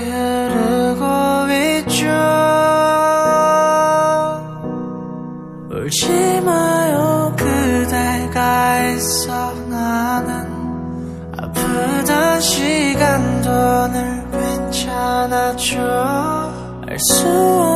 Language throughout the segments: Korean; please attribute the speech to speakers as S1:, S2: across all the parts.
S1: 흐르고 있죠. 울지 마요 그대가 있어 나는 아프던 시간도 늘 괜찮아져. 알수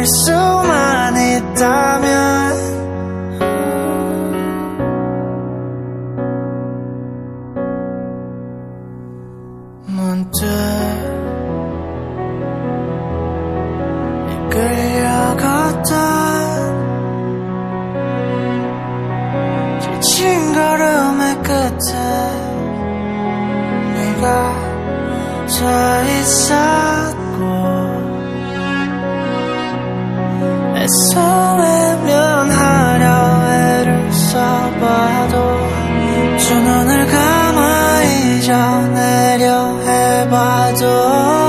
S1: 할 수만 있다면. 문득 끌려갔던 지친 그 걸음의 끝에 네가 서 있었고. 애써 외면하려 애를 써봐도 두 눈을 감아 잊어내려 해봐도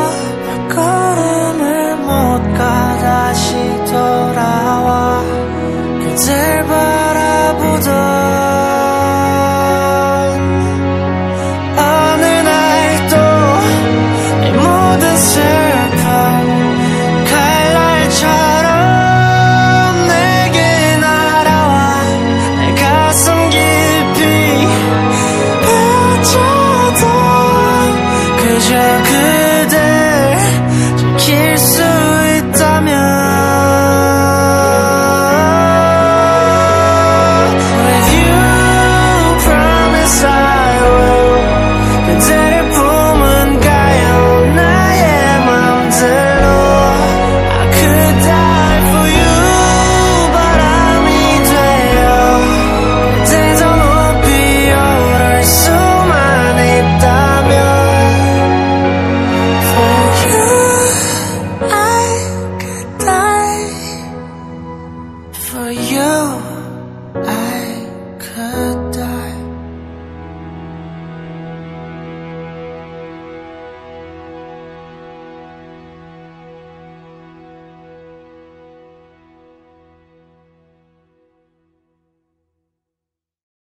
S1: for you.